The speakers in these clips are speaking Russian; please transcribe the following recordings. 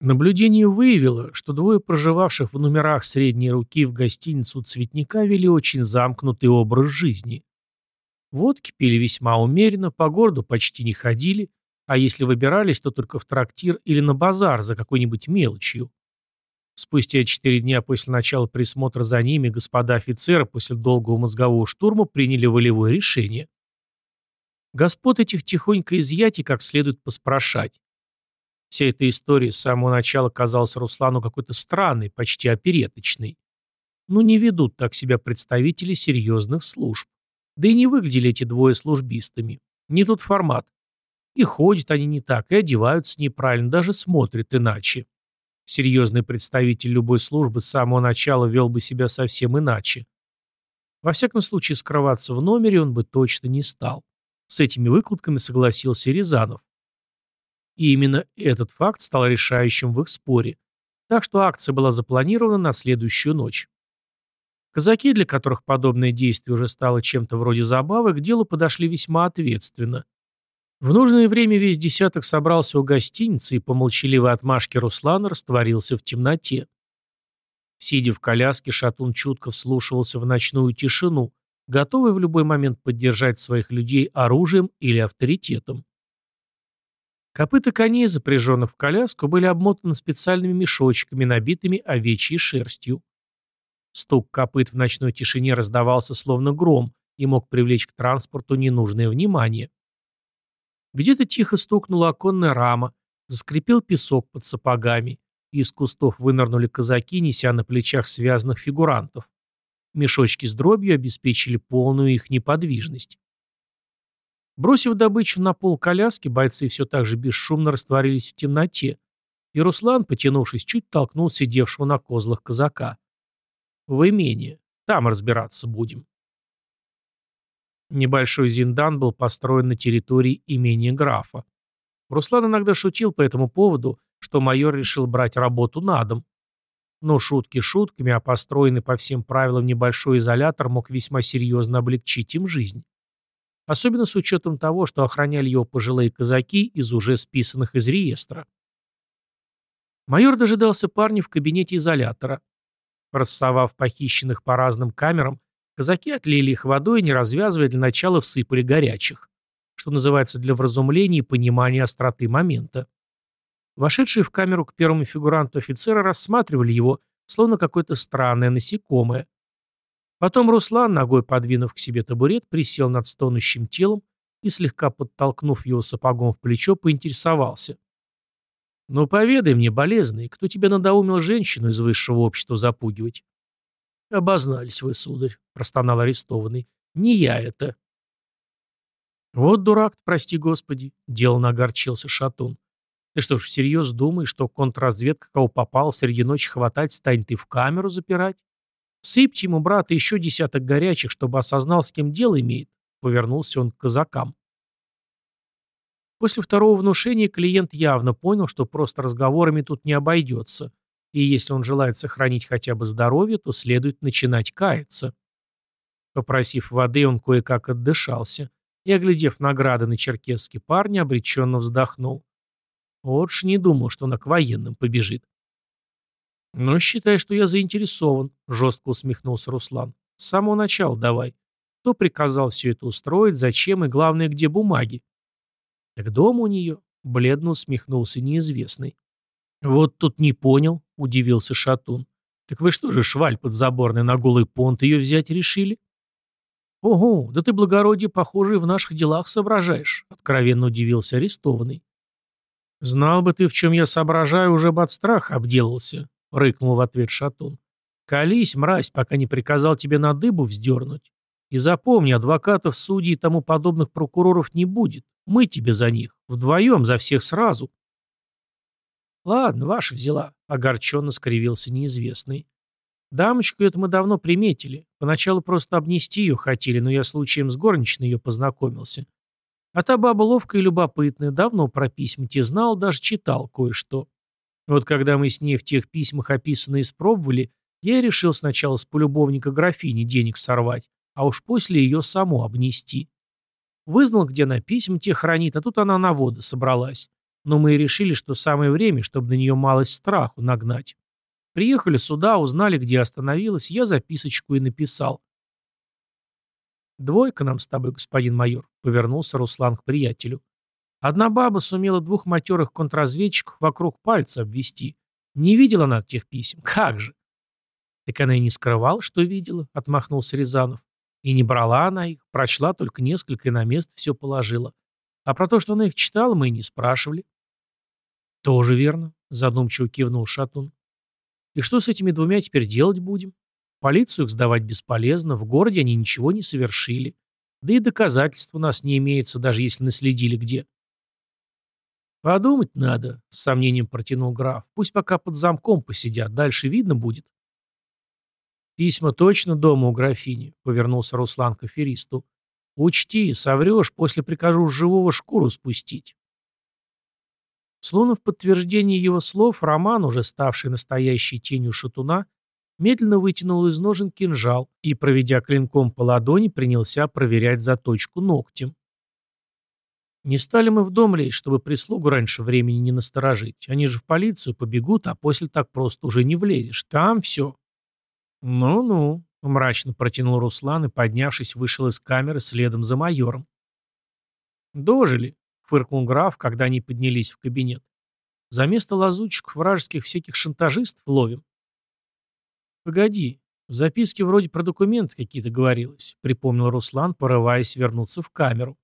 Наблюдение выявило, что двое проживавших в номерах средней руки в гостиницу «Цветника» вели очень замкнутый образ жизни. Водки пили весьма умеренно, по городу почти не ходили, а если выбирались, то только в трактир или на базар за какой-нибудь мелочью. Спустя четыре дня после начала присмотра за ними господа офицеры после долгого мозгового штурма приняли волевое решение. Господ этих тихонько изъять и как следует поспрашать. Вся эта история с самого начала казалась Руслану какой-то странной, почти опереточной. Ну не ведут так себя представители серьезных служб. Да и не выглядели эти двое службистами. Не тот формат. И ходят они не так, и одеваются неправильно, даже смотрят иначе. Серьезный представитель любой службы с самого начала вел бы себя совсем иначе. Во всяком случае, скрываться в номере он бы точно не стал. С этими выкладками согласился Рязанов. И именно этот факт стал решающим в их споре. Так что акция была запланирована на следующую ночь. Казаки, для которых подобное действие уже стало чем-то вроде забавы, к делу подошли весьма ответственно. В нужное время весь десяток собрался у гостиницы и по молчаливой отмашке Руслана растворился в темноте. Сидя в коляске, Шатун чутко вслушивался в ночную тишину, готовый в любой момент поддержать своих людей оружием или авторитетом. Копыта коней, запряженных в коляску, были обмотаны специальными мешочками, набитыми овечьей шерстью. Стук копыт в ночной тишине раздавался словно гром и мог привлечь к транспорту ненужное внимание. Где-то тихо стукнула оконная рама, заскрипел песок под сапогами, и из кустов вынырнули казаки, неся на плечах связанных фигурантов. Мешочки с дробью обеспечили полную их неподвижность. Бросив добычу на пол коляски, бойцы все так же бесшумно растворились в темноте, и Руслан, потянувшись, чуть толкнул сидевшего на козлах казака. «В имение. Там разбираться будем». Небольшой зиндан был построен на территории имения графа. Руслан иногда шутил по этому поводу, что майор решил брать работу на дом. Но шутки шутками, а построенный по всем правилам небольшой изолятор мог весьма серьезно облегчить им жизнь особенно с учетом того, что охраняли его пожилые казаки из уже списанных из реестра. Майор дожидался парня в кабинете изолятора. Рассовав похищенных по разным камерам, казаки отлили их водой не развязывая, для начала всыпали горячих, что называется для вразумления и понимания остроты момента. Вошедшие в камеру к первому фигуранту офицера рассматривали его, словно какое-то странное насекомое, Потом Руслан, ногой подвинув к себе табурет, присел над стонущим телом и, слегка подтолкнув его сапогом в плечо, поинтересовался. «Ну, поведай мне, болезный, кто тебя надоумил женщину из высшего общества запугивать?» «Обознались вы, сударь», — простонал арестованный. «Не я это». «Вот дурак, прости господи», — деланно огорчился Шатун. «Ты что ж, всерьез думаешь, что контрразведка, кого попал, среди ночи хватать, станет ты в камеру запирать? Всыпьте ему, брат, еще десяток горячих, чтобы осознал, с кем дело имеет. Повернулся он к казакам. После второго внушения клиент явно понял, что просто разговорами тут не обойдется, и если он желает сохранить хотя бы здоровье, то следует начинать каяться. Попросив воды, он кое-как отдышался и, оглядев награды на черкесский парня, обреченно вздохнул. Вот ж не думал, что он к военным побежит. «Ну, считай, что я заинтересован», — жестко усмехнулся Руслан. «С самого начала давай. Кто приказал все это устроить, зачем и, главное, где бумаги?» «Так дома у нее», — бледно усмехнулся неизвестный. «Вот тут не понял», — удивился Шатун. «Так вы что же, шваль подзаборный, на голый понт ее взять решили?» «Ого, да ты, благородие, похоже, в наших делах соображаешь», — откровенно удивился арестованный. «Знал бы ты, в чем я соображаю, уже бы от страха обделался», — рыкнул в ответ Шатун. «Колись, мразь, пока не приказал тебе на дыбу вздернуть. И запомни, адвокатов, судей и тому подобных прокуроров не будет. Мы тебе за них. Вдвоем, за всех сразу». «Ладно, ваша взяла», — огорченно скривился неизвестный. «Дамочку эту мы давно приметили. Поначалу просто обнести ее хотели, но я случаем с горничной ее познакомился. А та баба ловкая и любопытная, давно про письма те знал, даже читал кое-что. Вот когда мы с ней в тех письмах описанные испробовали, я и решил сначала с полюбовника графини денег сорвать, а уж после ее саму обнести. Вызнал, где она письма те хранит, а тут она на воды собралась. но мы и решили, что самое время, чтобы на нее малость страху нагнать. Приехали сюда, узнали, где остановилась, я записочку и написал. «Двойка нам с тобой, господин майор», — повернулся Руслан к приятелю. «Одна баба сумела двух матерых контрразведчиков вокруг пальца обвести. Не видела она тех писем. Как же!» «Так она и не скрывала, что видела», — отмахнулся Рязанов. «И не брала она их, прочла только несколько и на место все положила. А про то, что она их читала, мы и не спрашивали». «Тоже верно», — задумчиво кивнул Шатун. «И что с этими двумя теперь делать будем?» Полицию их сдавать бесполезно, в городе они ничего не совершили. Да и доказательств у нас не имеется, даже если наследили где. «Подумать надо», — с сомнением протянул граф. «Пусть пока под замком посидят, дальше видно будет». «Письма точно дома у графини», — повернулся Руслан к аферисту. «Учти, соврешь, после прикажу живого шкуру спустить». Словно в подтверждение его слов, Роман, уже ставший настоящей тенью шатуна, медленно вытянул из ножен кинжал и, проведя клинком по ладони, принялся проверять заточку ногтем. Не стали мы в дом лезть, чтобы прислугу раньше времени не насторожить. Они же в полицию побегут, а после так просто уже не влезешь. Там все. Ну-ну, мрачно протянул Руслан и, поднявшись, вышел из камеры следом за майором. Дожили, фыркнул граф, когда они поднялись в кабинет. За место лазутчиков вражеских всяких шантажистов ловим. «Погоди, в записке вроде про документы какие-то говорилось», — припомнил Руслан, порываясь вернуться в камеру.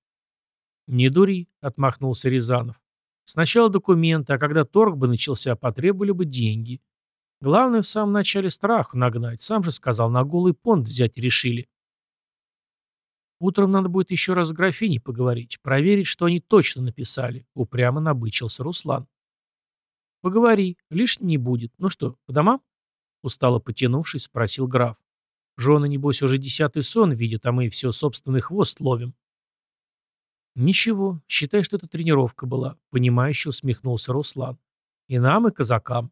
«Не дури», — отмахнулся Рязанов. «Сначала документы, а когда торг бы начался, потребовали бы деньги. Главное в самом начале страху нагнать. Сам же сказал, на голый понт взять решили». «Утром надо будет еще раз с графиней поговорить, проверить, что они точно написали», — упрямо набычился Руслан. «Поговори, лишним не будет. Ну что, по домам?» Устало потянувшись, спросил граф. Жены, небось, уже десятый сон видят, а мы все собственный хвост ловим. Ничего, считай, что это тренировка была, понимающе усмехнулся Руслан. И нам, и казакам.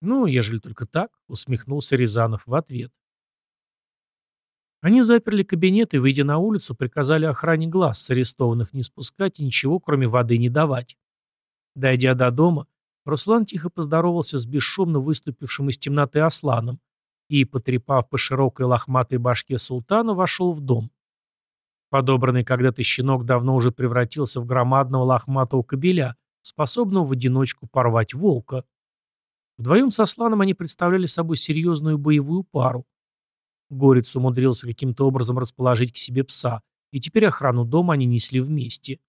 Ну, ежели только так, усмехнулся Рязанов в ответ. Они заперли кабинет и, выйдя на улицу, приказали охране глаз с арестованных не спускать и ничего, кроме воды, не давать. Дойдя до дома, Руслан тихо поздоровался с бесшумно выступившим из темноты Асланом и, потрепав по широкой лохматой башке султана, вошел в дом. Подобранный когда-то щенок давно уже превратился в громадного лохматого кобеля, способного в одиночку порвать волка. Вдвоем с Асланом они представляли собой серьезную боевую пару. Горец умудрился каким-то образом расположить к себе пса, и теперь охрану дома они несли вместе.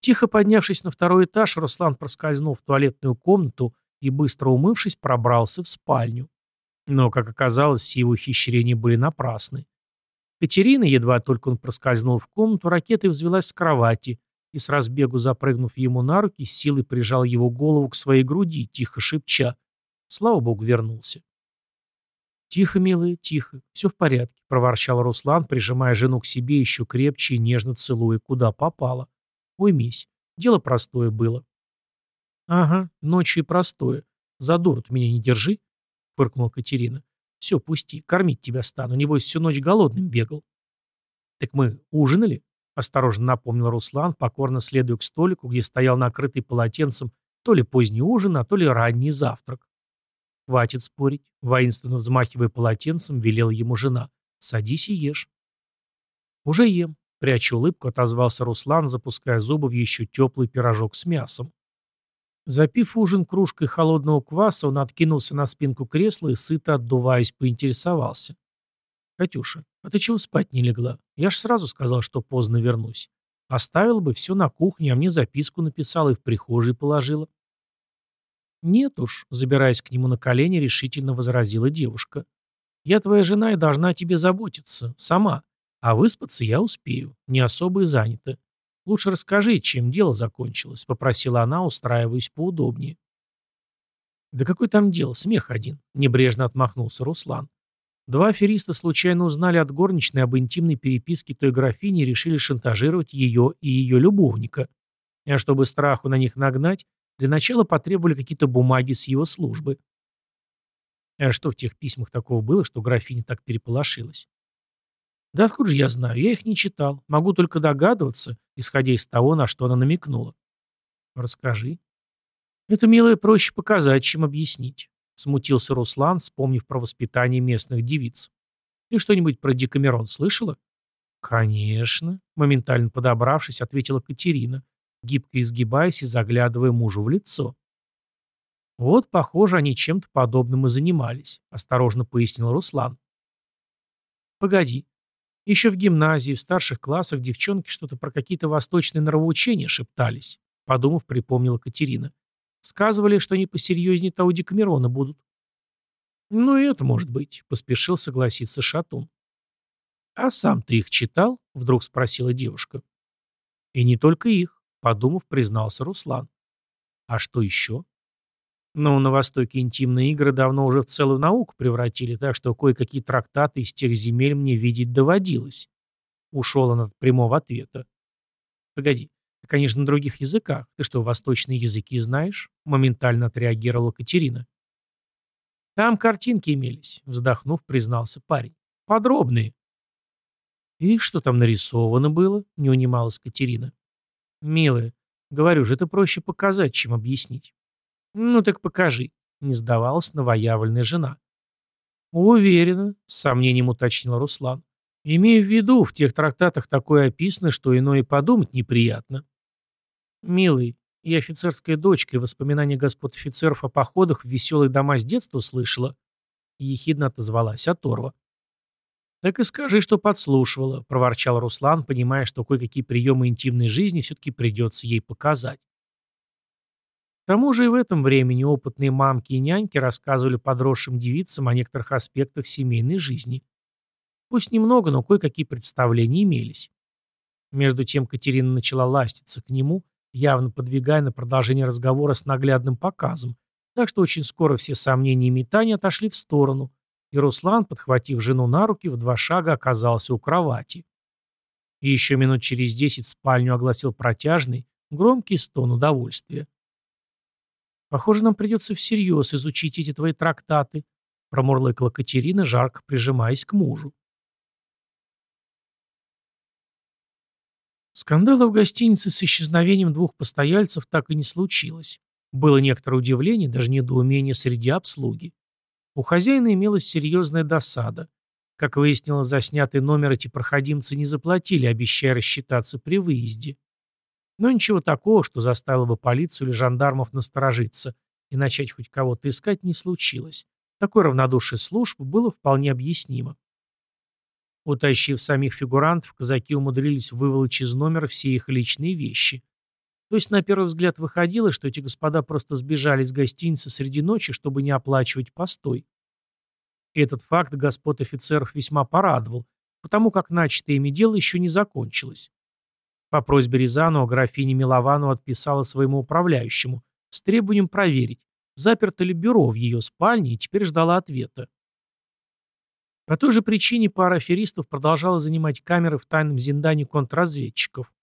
Тихо поднявшись на второй этаж, Руслан проскользнул в туалетную комнату и, быстро умывшись, пробрался в спальню. Но, как оказалось, все его ухищрения были напрасны. Катерина, едва только он проскользнул в комнату, ракетой взвелась с кровати и, с разбегу запрыгнув ему на руки, силой прижал его голову к своей груди, тихо шепча. Слава богу, вернулся. «Тихо, милая, тихо, все в порядке», — проворчал Руслан, прижимая жену к себе еще крепче и нежно целуя, куда попало. Уймись. Дело простое было. Ага, ночью и простое. За дуру меня не держи, фыркнула Катерина. Все, пусти, кормить тебя стану, небось всю ночь голодным бегал. Так мы ужинали? Осторожно напомнил Руслан, покорно следуя к столику, где стоял накрытый полотенцем то ли поздний ужин, а то ли ранний завтрак. Хватит спорить. Воинственно взмахивая полотенцем, велел ему жена. Садись и ешь. Уже ем. Пряча улыбку, отозвался Руслан, запуская зубы в еще теплый пирожок с мясом. Запив ужин кружкой холодного кваса, он откинулся на спинку кресла и, сыто отдуваясь, поинтересовался. «Катюша, а ты чего спать не легла? Я ж сразу сказал, что поздно вернусь. Оставила бы все на кухне, а мне записку написала и в прихожей положила». «Нет уж», — забираясь к нему на колени, решительно возразила девушка. «Я твоя жена и должна о тебе заботиться. Сама. А выспаться я успею, не особо и занята. Лучше расскажи, чем дело закончилось, попросила она, устраиваясь поудобнее. Да какой там дело, смех один, небрежно отмахнулся Руслан. Два афериста случайно узнали от горничной об интимной переписке той графини и решили шантажировать ее и ее любовника. А чтобы страху на них нагнать, для начала потребовали какие-то бумаги с его службы. А что в тех письмах такого было, что графиня так переполошилась? Да откуда же я знаю? Я их не читал. Могу только догадываться, исходя из того, на что она намекнула. Расскажи. Это, милое, проще показать, чем объяснить. Смутился Руслан, вспомнив про воспитание местных девиц. Ты что-нибудь про Декамерон слышала? Конечно, моментально подобравшись, ответила Катерина, гибко изгибаясь и заглядывая мужу в лицо. Вот, похоже, они чем-то подобным и занимались, осторожно пояснил Руслан. Погоди. Еще в гимназии, в старших классах девчонки что-то про какие-то восточные нравоучения шептались, подумав, припомнила Катерина. Сказывали, что они посерьезнее того Декамерона будут. Ну и это может быть, поспешил согласиться Шатун. А сам ты их читал? Вдруг спросила девушка. И не только их, подумав, признался Руслан. А что еще? Ну, на Востоке интимные игры давно уже в целую науку превратили, так что кое-какие трактаты из тех земель мне видеть доводилось. Ушел он от прямого ответа. Погоди, ты, конечно, на других языках. Ты что, восточные языки знаешь? Моментально отреагировала Катерина. Там картинки имелись, вздохнув, признался парень. Подробные. И что там нарисовано было? Не унималась Катерина. Милая, говорю же, это проще показать, чем объяснить. Ну так покажи, не сдавалась новоявленная жена. Уверена, с сомнением уточнил Руслан. Имею в виду, в тех трактатах такое описано, что иное подумать неприятно. «Милый, и офицерская дочка, и воспоминания господ офицеров о походах в веселые дома с детства услышала», — ехидно отозвалась Оторва. «Так и скажи, что подслушивала», — проворчал Руслан, понимая, что кое-какие приемы интимной жизни все-таки придется ей показать. К тому же и в этом времени опытные мамки и няньки рассказывали подросшим девицам о некоторых аспектах семейной жизни. Пусть немного, но кое-какие представления имелись. Между тем Катерина начала ластиться к нему, явно подвигая на продолжение разговора с наглядным показом, так что очень скоро все сомнения и метания отошли в сторону, и Руслан, подхватив жену на руки, в два шага оказался у кровати. И еще минут через десять спальню огласил протяжный, громкий стон удовольствия. «Похоже, нам придется всерьез изучить эти твои трактаты», промурлыкала Катерина, жарко прижимаясь к мужу. Скандала в гостинице с исчезновением двух постояльцев так и не случилось. Было некоторое удивление, даже недоумение среди обслуги. У хозяина имелась серьезная досада. Как выяснилось, за снятый номер эти проходимцы не заплатили, обещая рассчитаться при выезде. Но ничего такого, что заставило бы полицию или жандармов насторожиться и начать хоть кого-то искать, не случилось. Такое равнодушие служб было вполне объяснимо. Утащив самих фигурантов, казаки умудрились выволочь из номера все их личные вещи. То есть на первый взгляд выходило, что эти господа просто сбежали из гостиницы среди ночи, чтобы не оплачивать постой. Этот факт господ офицеров весьма порадовал, потому как начатое ими дело еще не закончилось. По просьбе Рязанова графиня Милованова отписала своему управляющему с требованием проверить, заперто ли бюро в ее спальне и теперь ждала ответа. По той же причине пара аферистов продолжала занимать камеры в тайном зиндане контрразведчиков.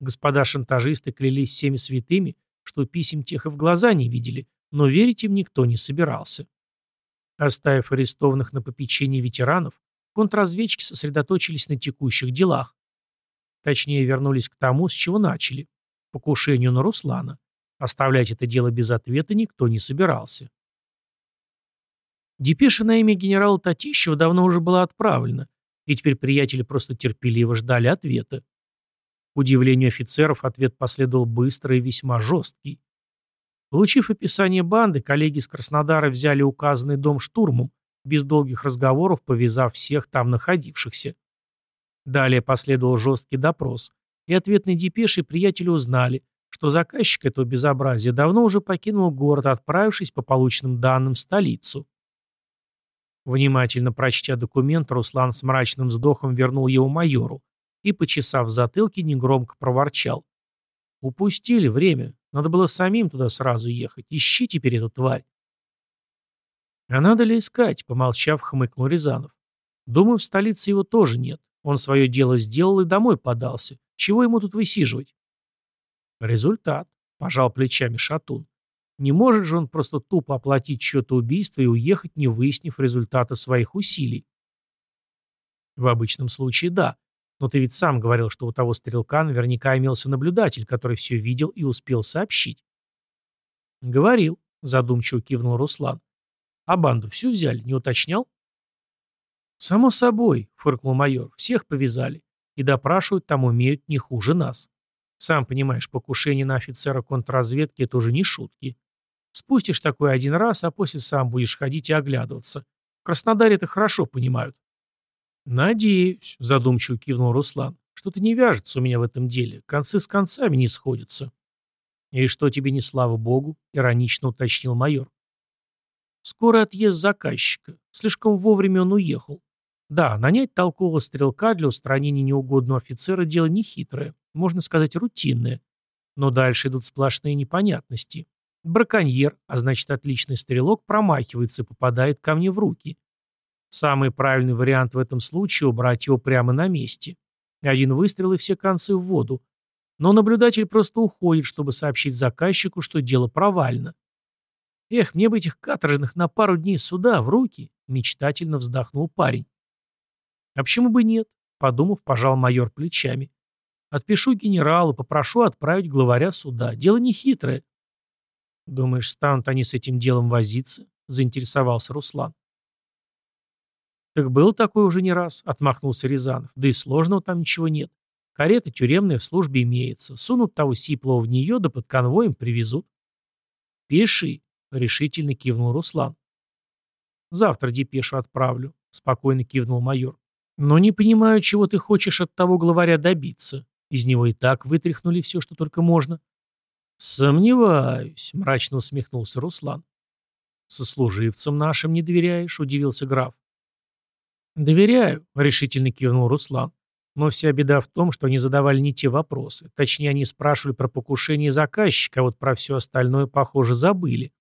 Господа шантажисты клялись всеми святыми, что писем тех и в глаза не видели, но верить им никто не собирался. Оставив арестованных на попечении ветеранов, контрразведчики сосредоточились на текущих делах. Точнее, вернулись к тому, с чего начали – покушению на Руслана. Оставлять это дело без ответа никто не собирался. Депеша на имя генерала Татищева давно уже была отправлена, и теперь приятели просто терпеливо ждали ответа. К удивлению офицеров, ответ последовал быстро и весьма жесткий. Получив описание банды, коллеги из Краснодара взяли указанный дом штурмом, без долгих разговоров повязав всех там находившихся. Далее последовал жесткий допрос, и ответной депешей приятели узнали, что заказчик этого безобразия давно уже покинул город, отправившись по полученным данным в столицу. Внимательно прочтя документ, Руслан с мрачным вздохом вернул его майору и, почесав затылки, негромко проворчал. «Упустили время. Надо было самим туда сразу ехать. Ищи теперь эту тварь». «А надо ли искать?» — помолчав, хмыкнул Рязанов. «Думаю, в столице его тоже нет. Он свое дело сделал и домой подался. Чего ему тут высиживать?» «Результат», — пожал плечами Шатун. Не может же он просто тупо оплатить чье-то убийство и уехать, не выяснив результата своих усилий. В обычном случае да. Но ты ведь сам говорил, что у того стрелка наверняка имелся наблюдатель, который все видел и успел сообщить. Говорил, задумчиво кивнул Руслан. А банду всю взяли, не уточнял? Само собой, фыркнул майор, всех повязали. И допрашивать там умеют не хуже нас. Сам понимаешь, покушение на офицера контрразведки — это уже не шутки. Спустишь такое один раз, а после сам будешь ходить и оглядываться. В Краснодаре это хорошо понимают. «Надеюсь», — задумчиво кивнул Руслан. «Что-то не вяжется у меня в этом деле. Концы с концами не сходятся». «И что тебе не слава богу?» — иронично уточнил майор. «Скоро отъезд заказчика. Слишком вовремя он уехал. Да, нанять толкового стрелка для устранения неугодного офицера – дело нехитрое, можно сказать, рутинное. Но дальше идут сплошные непонятности. Браконьер, а значит отличный стрелок, промахивается и попадает ко мне в руки. Самый правильный вариант в этом случае – убрать его прямо на месте. Один выстрел и все концы в воду. Но наблюдатель просто уходит, чтобы сообщить заказчику, что дело провально. Эх, мне бы этих каторжных на пару дней суда в руки, мечтательно вздохнул парень. А почему бы нет? Подумав, пожал майор плечами. Отпишу генералу, попрошу отправить главаря суда. Дело не хитрое. Думаешь, станут они с этим делом возиться? Заинтересовался Руслан. Так был такой уже не раз, отмахнулся Рязанов. Да и сложного там ничего нет. Карета тюремная в службе имеется. Сунут того сиплого в нее, да под конвоем привезут. Пиши, решительно кивнул Руслан. Завтра депешу отправлю, спокойно кивнул майор. Но не понимаю, чего ты хочешь от того главаря добиться. Из него и так вытряхнули все, что только можно. Сомневаюсь, мрачно усмехнулся Руслан. Сослуживцам нашим не доверяешь, удивился граф. Доверяю, решительно кивнул Руслан. Но вся беда в том, что они задавали не те вопросы. Точнее, они спрашивали про покушение заказчика, а вот про все остальное, похоже, забыли.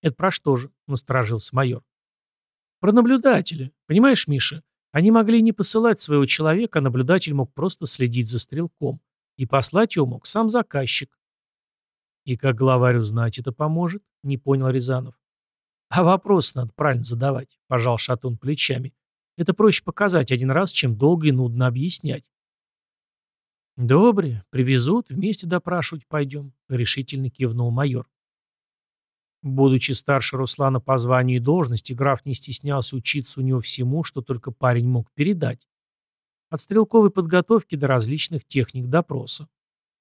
«Это про что же?» — насторожился майор. «Про наблюдателя. Понимаешь, Миша, они могли не посылать своего человека, а наблюдатель мог просто следить за стрелком. И послать его мог сам заказчик. И как главарь узнать это поможет? Не понял Рязанов. А вопрос надо правильно задавать, пожал Шатун плечами. Это проще показать один раз, чем долго и нудно объяснять. «Добре, привезут, вместе допрашивать пойдем», — решительно кивнул майор. Будучи старше Руслана по званию и должности, граф не стеснялся учиться у него всему, что только парень мог передать. От стрелковой подготовки до различных техник допроса.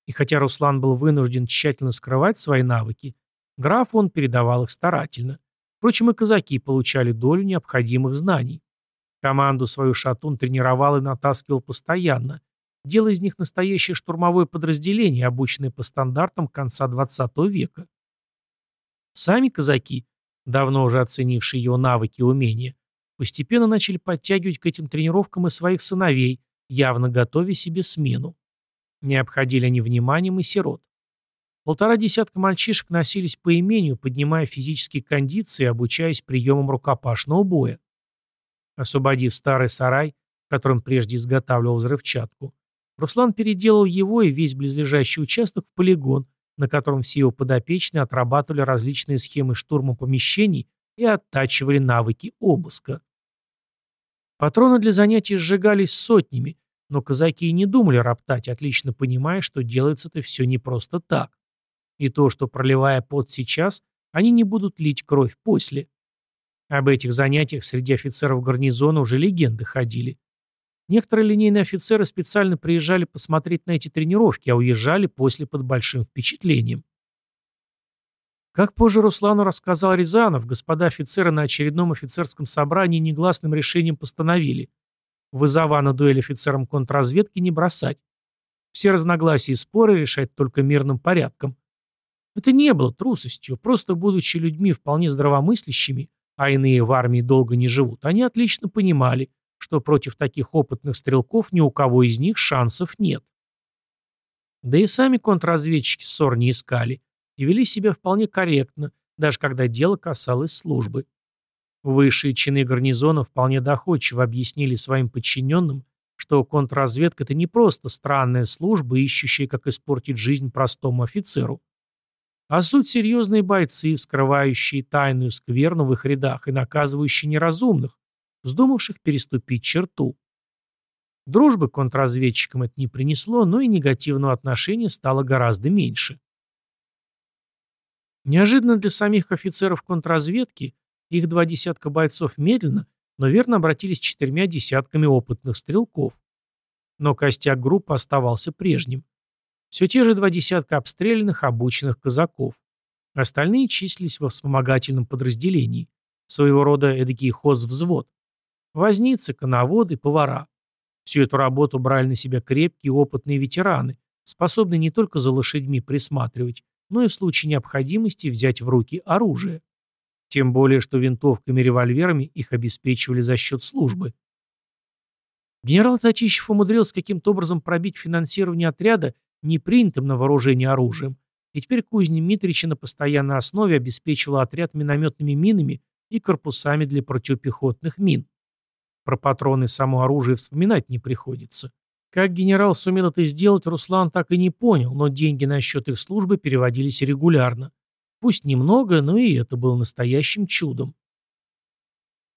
И хотя Руслан был вынужден тщательно скрывать свои навыки, графу он передавал их старательно. Впрочем, и казаки получали долю необходимых знаний. Команду свою Шатун тренировал и натаскивал постоянно, делая из них настоящее штурмовое подразделение, обученное по стандартам конца XX века. Сами казаки, давно уже оценившие его навыки и умения, постепенно начали подтягивать к этим тренировкам и своих сыновей, явно готовя себе смену. Не обходили они вниманием и сирот. Полтора десятка мальчишек носились по имению, поднимая физические кондиции и обучаясь приемам рукопашного боя. Освободив старый сарай, в котором прежде изготавливал взрывчатку, Руслан переделал его и весь близлежащий участок в полигон, на котором все его подопечные отрабатывали различные схемы штурма помещений и оттачивали навыки обыска. Патроны для занятий сжигались сотнями, но казаки и не думали роптать, отлично понимая, что делается это все не просто так. И то, что проливая пот сейчас, они не будут лить кровь после. Об этих занятиях среди офицеров гарнизона уже легенды ходили. Некоторые линейные офицеры специально приезжали посмотреть на эти тренировки, а уезжали после под большим впечатлением. Как позже Руслану рассказал Рязанов, господа офицеры на очередном офицерском собрании негласным решением постановили вызова на дуэль офицерам контрразведки не бросать. Все разногласия и споры решать только мирным порядком. Это не было трусостью, просто будучи людьми вполне здравомыслящими, а иные в армии долго не живут, они отлично понимали – что против таких опытных стрелков ни у кого из них шансов нет. Да и сами контрразведчики ссор не искали и вели себя вполне корректно, даже когда дело касалось службы. Высшие чины гарнизона вполне доходчиво объяснили своим подчиненным, что контрразведка – это не просто странная служба, ищущая, как испортить жизнь простому офицеру, а суть серьезные бойцы, вскрывающие тайную скверну в их рядах и наказывающие неразумных, вздумавших переступить черту. Дружбы контрразведчикам это не принесло, но и негативного отношения стало гораздо меньше. Неожиданно для самих офицеров контрразведки их два десятка бойцов медленно, но верно обратились четырьмя десятками опытных стрелков. Но костяк группы оставался прежним. Все те же два десятка обстрелянных, обученных казаков. Остальные числились во вспомогательном подразделении. Своего рода эдакий хозвзвод. Возницы, коноводы, повара. Всю эту работу брали на себя крепкие опытные ветераны, способные не только за лошадьми присматривать, но и в случае необходимости взять в руки оружие. Тем более, что винтовками и револьверами их обеспечивали за счет службы. Генерал Татищев умудрился каким-то образом пробить финансирование отряда непринятым на вооружение оружием, и теперь кузня Митрича на постоянной основе обеспечивала отряд минометными минами и корпусами для противопехотных мин. Про патроны и само оружие вспоминать не приходится. Как генерал сумел это сделать, Руслан так и не понял, но деньги на счет их службы переводились регулярно. Пусть немного, но и это было настоящим чудом.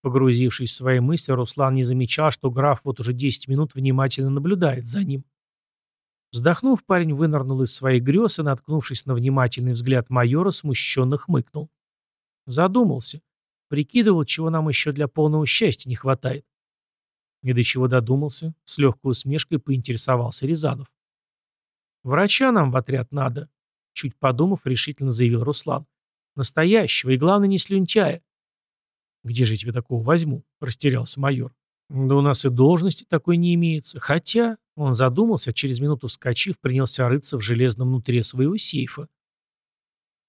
Погрузившись в свои мысли, Руслан не замечал, что граф вот уже 10 минут внимательно наблюдает за ним. Вздохнув, парень вынырнул из своих грез и, наткнувшись на внимательный взгляд майора, смущенно хмыкнул. Задумался. Прикидывал, чего нам еще для полного счастья не хватает. И до чего додумался, с легкой усмешкой поинтересовался Рязанов. «Врача нам в отряд надо», — чуть подумав, решительно заявил Руслан. «Настоящего и, главное, не слюнтяя». «Где же я тебе такого возьму?» — растерялся майор. «Да у нас и должности такой не имеется. Хотя...» — он задумался, через минуту вскочив, принялся рыться в железном внутри своего сейфа.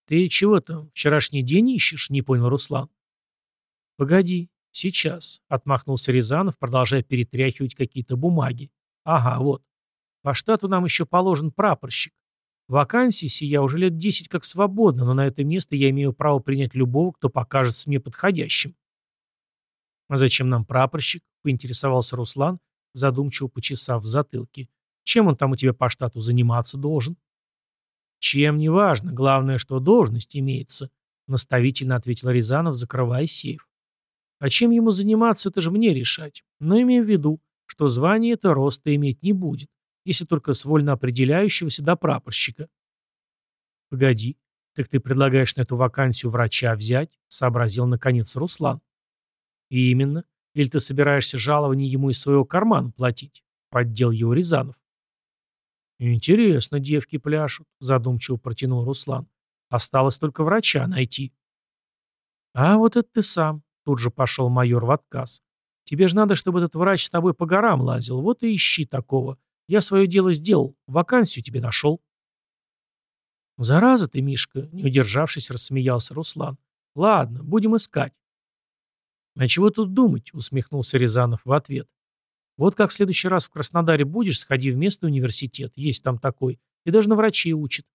«Ты чего там, вчерашний день ищешь?» — не понял Руслан. «Погоди, «Сейчас», — отмахнулся Рязанов, продолжая перетряхивать какие-то бумаги. «Ага, вот. По штату нам еще положен прапорщик. Вакансии сия уже лет десять как свободно, но на это место я имею право принять любого, кто покажется мне подходящим». «А зачем нам прапорщик?» — поинтересовался Руслан, задумчиво почесав в затылке. «Чем он там у тебя по штату заниматься должен?» «Чем, неважно. Главное, что должность имеется», — наставительно ответил Рязанов, закрывая сейф. А чем ему заниматься, это же мне решать. Но имею в виду, что звание это роста иметь не будет, если только с вольно определяющегося до прапорщика. Погоди, так ты предлагаешь на эту вакансию врача взять? Сообразил наконец Руслан. И именно. Или ты собираешься жалование ему из своего кармана платить? Поддел его Рязанов. Интересно, девки пляшут, задумчиво протянул Руслан. Осталось только врача найти. А вот это ты сам, Тут же пошел майор в отказ. «Тебе же надо, чтобы этот врач с тобой по горам лазил. Вот и ищи такого. Я свое дело сделал. Вакансию тебе нашел». «Зараза ты, Мишка!» — не удержавшись, рассмеялся Руслан. «Ладно, будем искать». «А чего тут думать?» — усмехнулся Рязанов в ответ. «Вот как в следующий раз в Краснодаре будешь, сходи в местный университет, есть там такой, и даже на врачей учат».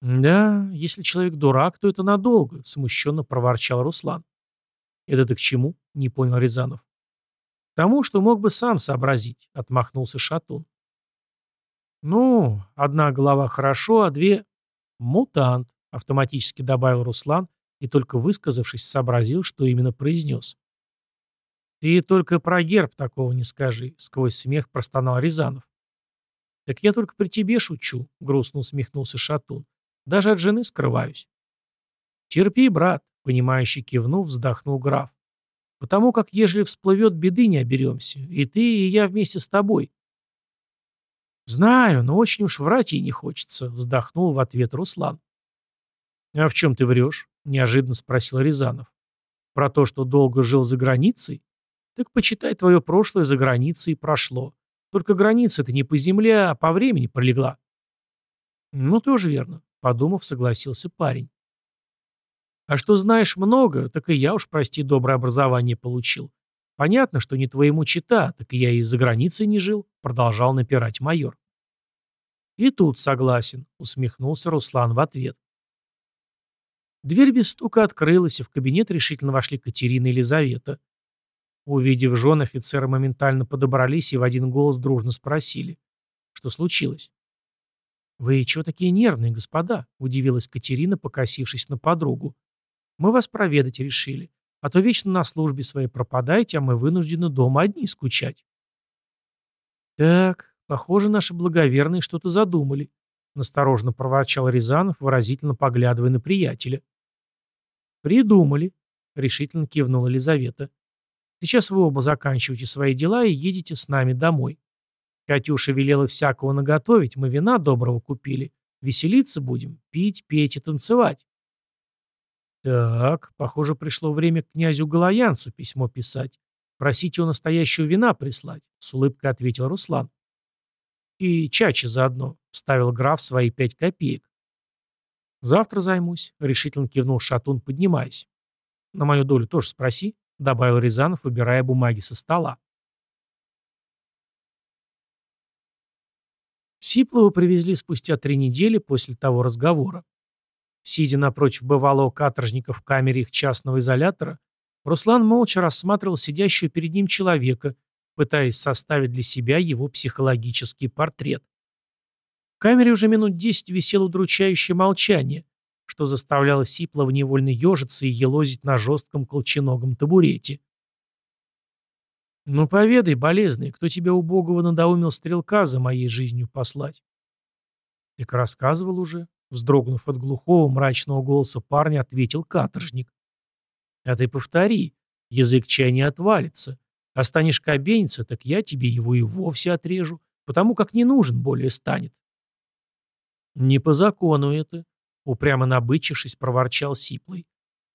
«Да, если человек дурак, то это надолго», — смущенно проворчал Руслан. «Это ты к чему?» — не понял Рязанов. «К тому, что мог бы сам сообразить», — отмахнулся Шатун. «Ну, одна голова хорошо, а две...» «Мутант», — автоматически добавил Руслан и, только высказавшись, сообразил, что именно произнес. «Ты только про герб такого не скажи», — сквозь смех простонал Рязанов. «Так я только при тебе шучу», — грустно усмехнулся Шатун. «Даже от жены скрываюсь». «Терпи, брат», Понимающий кивнув, вздохнул граф. «Потому как, ежели всплывет, беды не оберемся. И ты, и я вместе с тобой». «Знаю, но очень уж врать ей не хочется», — вздохнул в ответ Руслан. «А в чем ты врешь?» — неожиданно спросил Рязанов. «Про то, что долго жил за границей? Так почитай, твое прошлое за границей прошло. Только граница-то не по земле, а по времени пролегла». «Ну, тоже верно», — подумав, согласился парень. А что знаешь много, так и я уж, прости, доброе образование получил. Понятно, что не твоему чита, так и я и за границей не жил, продолжал напирать майор. И тут согласен, усмехнулся Руслан в ответ. Дверь без стука открылась, и в кабинет решительно вошли Катерина и Елизавета. Увидев жен, офицеры моментально подобрались и в один голос дружно спросили. Что случилось? «Вы чего такие нервные, господа?» — удивилась Катерина, покосившись на подругу. Мы вас проведать решили. А то вечно на службе своей пропадаете, а мы вынуждены дома одни скучать. Так, похоже, наши благоверные что-то задумали, насторожно проворчал Рязанов, выразительно поглядывая на приятеля. Придумали, решительно кивнула Елизавета. Сейчас вы оба заканчиваете свои дела и едете с нами домой. Катюша велела всякого наготовить, мы вина доброго купили. Веселиться будем, пить, петь и танцевать. Так, похоже, пришло время князю Галаянцу письмо писать. Просить его настоящего вина прислать, с улыбкой ответил Руслан. И чачи заодно, вставил граф свои пять копеек. Завтра займусь, решительно кивнул Шатун, поднимаясь. На мою долю тоже спроси, добавил Рязанов, выбирая бумаги со стола. Сиплова привезли спустя три недели после того разговора. Сидя напротив бывалого каторжника в камере их частного изолятора, Руслан молча рассматривал сидящего перед ним человека, пытаясь составить для себя его психологический портрет. В камере уже минут десять висело удручающее молчание, что заставляло Сиплова невольно ежиться и елозить на жестком колченогом табурете. «Ну, поведай, болезный, кто тебя убогого надоумил стрелка за моей жизнью послать?» «Так рассказывал уже», — вздрогнув от глухого, мрачного голоса парня, ответил каторжник. «А ты повтори, язык чай не отвалится. Останешь кабениться, так я тебе его и вовсе отрежу, потому как не нужен более станет». «Не по закону это», — упрямо набычившись, проворчал Сиплый.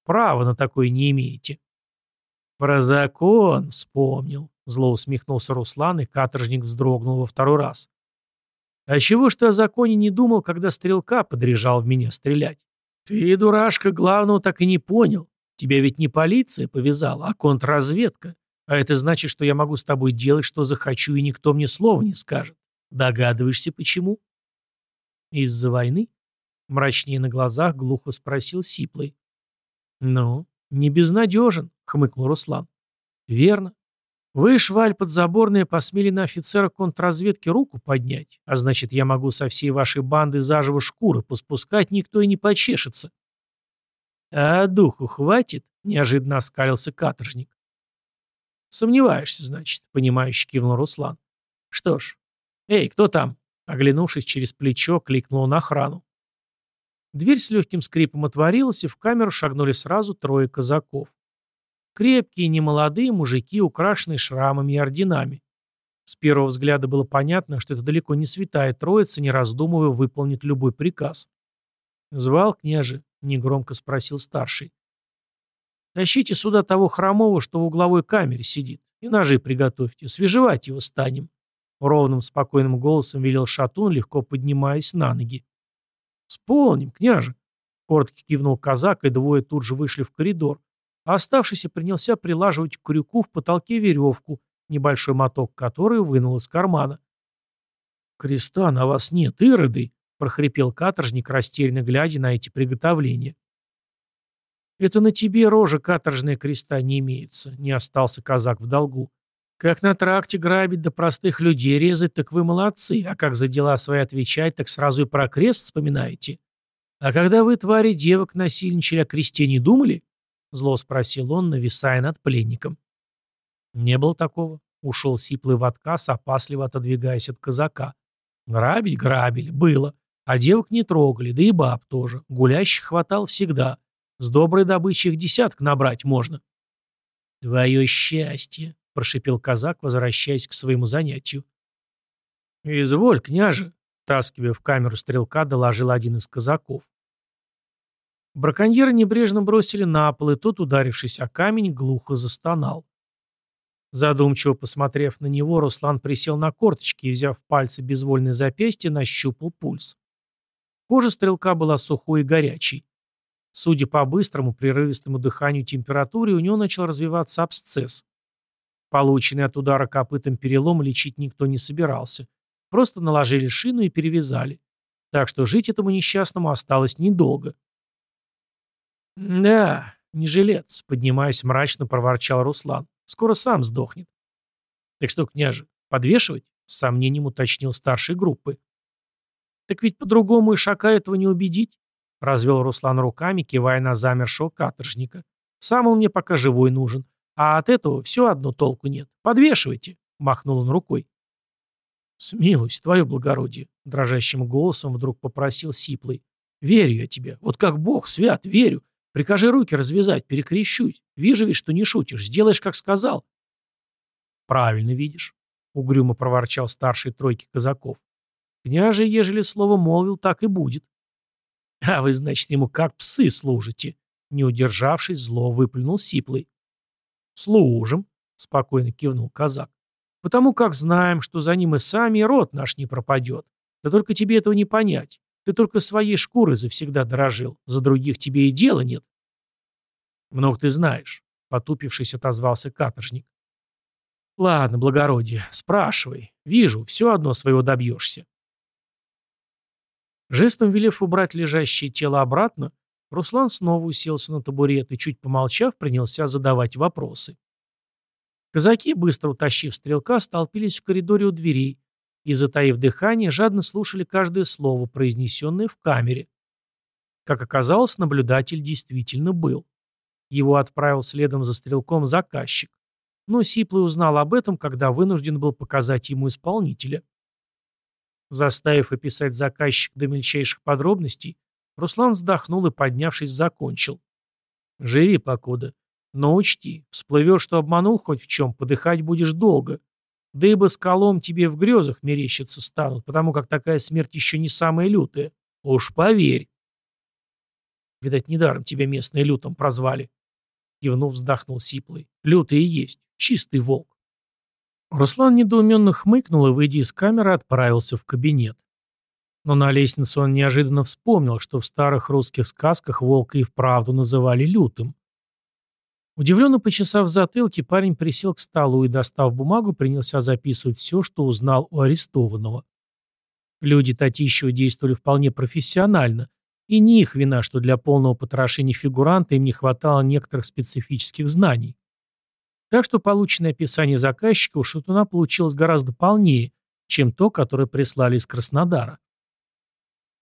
«Права на такое не имеете». «Про закон вспомнил», — зло усмехнулся Руслан, и каторжник вздрогнул во второй раз. «А чего ж ты о законе не думал, когда стрелка подряжал в меня стрелять? Ты, дурашка, главного так и не понял. Тебя ведь не полиция повязала, а контрразведка. А это значит, что я могу с тобой делать, что захочу, и никто мне слова не скажет. Догадываешься, почему?» «Из-за войны?» — мрачнее на глазах глухо спросил Сиплый. «Ну, не безнадежен», — хмыкнул Руслан. «Верно. Вы, шваль подзаборные, посмели на офицера контрразведки руку поднять, а значит, я могу со всей вашей банды заживо шкуры поспускать, никто и не почешется». «А духу хватит?» — неожиданно оскалился каторжник. «Сомневаешься, значит», — понимающе кивнул Руслан. «Что ж. Эй, кто там?» Оглянувшись через плечо, кликнул на охрану. Дверь с легким скрипом отворилась, и в камеру шагнули сразу трое казаков. Крепкие, немолодые мужики, украшенные шрамами и орденами. С первого взгляда было понятно, что это далеко не святая троица, не раздумывая, выполнит любой приказ. «Звал княже?» — негромко спросил старший. «Тащите сюда того хромого, что в угловой камере сидит, и ножи приготовьте, свежевать его станем», — ровным, спокойным голосом велел Шатун, легко поднимаясь на ноги. «Сполним, княже», — коротко кивнул казак, и двое тут же вышли в коридор, а оставшийся принялся прилаживать к крюку в потолке веревку, небольшой моток которой вынул из кармана. «Креста на вас нет, ироды!» — прохрипел каторжник, растерянно глядя на эти приготовления. «Это на тебе рожа каторжная креста не имеется», — не остался казак в долгу. «Как на тракте грабить да простых людей резать, так вы молодцы, а как за дела свои отвечать, так сразу и про крест вспоминаете. А когда вы, твари, девок насильничали, о кресте не думали?» Зло спросил он, нависая над пленником. Не было такого. Ушел сиплый в отказ, опасливо отодвигаясь от казака. Грабить грабили, было. А девок не трогали, да и баб тоже. Гулящих хватал всегда. С доброй добычей их десяток набрать можно. «Твое счастье!» — прошипел казак, возвращаясь к своему занятию. «Изволь, княже!» — таскивая в камеру стрелка, доложил один из казаков. Браконьера небрежно бросили на пол, и тот, ударившись о камень, глухо застонал. Задумчиво посмотрев на него, Руслан присел на корточки и, взяв пальцы безвольное запястье, нащупал пульс. Кожа стрелка была сухой и горячей. Судя по быстрому, прерывистому дыханию температуре, у него начал развиваться абсцесс. Полученный от удара копытом перелом лечить никто не собирался. Просто наложили шину и перевязали. Так что жить этому несчастному осталось недолго. «Да, не жилец», — поднимаясь мрачно, проворчал Руслан. «Скоро сам сдохнет». «Так что, княже, подвешивать?» — с сомнением уточнил старшей группы. «Так ведь по-другому и шака этого не убедить», — развел Руслан руками, кивая на замершего каторжника. «Сам он мне пока живой нужен, а от этого все одно толку нет. Подвешивайте», — махнул он рукой. «Смилуйся, твое благородие», — дрожащим голосом вдруг попросил Сиплый. «Верю я тебе. Вот как Бог, свят, верю. Прикажи руки развязать, перекрещусь. Вижу ведь, что не шутишь. Сделаешь, как сказал». «Правильно видишь», — угрюмо проворчал старший тройки казаков. «Княже, ежели слово молвил, так и будет». «А вы, значит, ему как псы служите», — не удержавшись, зло выплюнул Сиплый. «Служим», — спокойно кивнул казак. «Потому как знаем, что за ним и сами род наш не пропадет. Да только тебе этого не понять. Ты только своей шкурой завсегда дорожил. За других тебе и дела нет». «Много ты знаешь», — потупившись, отозвался каторжник. «Ладно, благородие, спрашивай. Вижу, все одно своего добьешься». Жестом велев убрать лежащее тело обратно, Руслан снова уселся на табурет и, чуть помолчав, принялся задавать вопросы. Казаки, быстро утащив стрелка, столпились в коридоре у дверей и, затаив дыхание, жадно слушали каждое слово, произнесенное в камере. Как оказалось, наблюдатель действительно был. Его отправил следом за стрелком заказчик. Но Сиплый узнал об этом, когда вынужден был показать ему исполнителя. Заставив описать заказчик до мельчайших подробностей, Руслан вздохнул и, поднявшись, закончил. «Живи, покуда. Но учти, всплывешь, что обманул хоть в чем, подыхать будешь долго. Да ибо скалом тебе в грезах мерещиться станут, потому как такая смерть еще не самая лютая. Уж поверь». «Видать, недаром тебя местные лютом прозвали», — кивнув, вздохнул Сиплый. «Лютый и есть. Чистый волк». Руслан недоуменно хмыкнул и, выйдя из камеры, отправился в кабинет. Но на лестнице он неожиданно вспомнил, что в старых русских сказках волка и вправду называли лютым. Удивленно почесав затылки, парень присел к столу и, достав бумагу, принялся записывать все, что узнал у арестованного. Люди Татищева действовали вполне профессионально, и не их вина, что для полного потрошения фигуранта им не хватало некоторых специфических знаний. Так что полученное описание заказчика у Шатуна получилось гораздо полнее, чем то, которое прислали из Краснодара.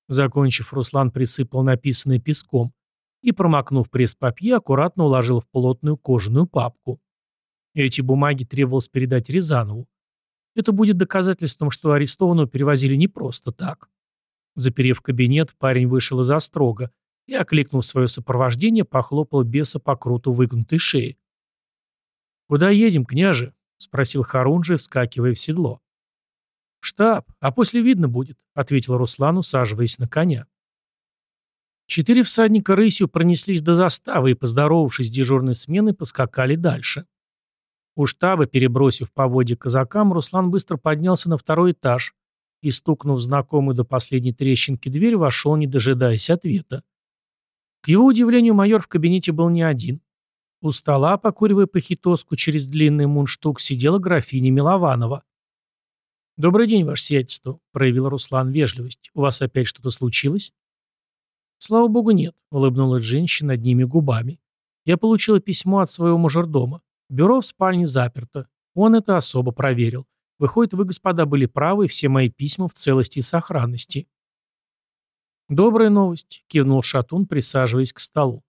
Закончив, Руслан присыпал написанное песком и, промокнув пресс-папье, аккуратно уложил в плотную кожаную папку. Эти бумаги требовалось передать Рязанову. Это будет доказательством, что арестованного перевозили не просто так. Заперев кабинет, парень вышел из острога и, окликнув свое сопровождение, похлопал беса по круту выгнутой шее. «Куда едем, княже?» — спросил Харунжи, вскакивая в седло. «В штаб, а после видно будет», — ответил Руслан, усаживаясь на коня. Четыре всадника рысью пронеслись до заставы и, поздоровавшись с дежурной сменой, поскакали дальше. У штаба, перебросив по воде казакам, Руслан быстро поднялся на второй этаж и, стукнув знакомую до последней трещинки дверь, вошел, не дожидаясь ответа. К его удивлению, майор в кабинете был не один. У стола, покуривая похитоску через длинный мундштук, сидела графиня Милованова. «Добрый день, ваше сиятельство», — проявил Руслан вежливость. «У вас опять что-то случилось?» «Слава богу, нет», — улыбнулась женщина одними губами. «Я получила письмо от своего мажордома. Бюро в спальне заперто. Он это особо проверил. Выходит, вы, господа, были правы, все мои письма в целости и сохранности». «Добрая новость», — кивнул Шатун, присаживаясь к столу.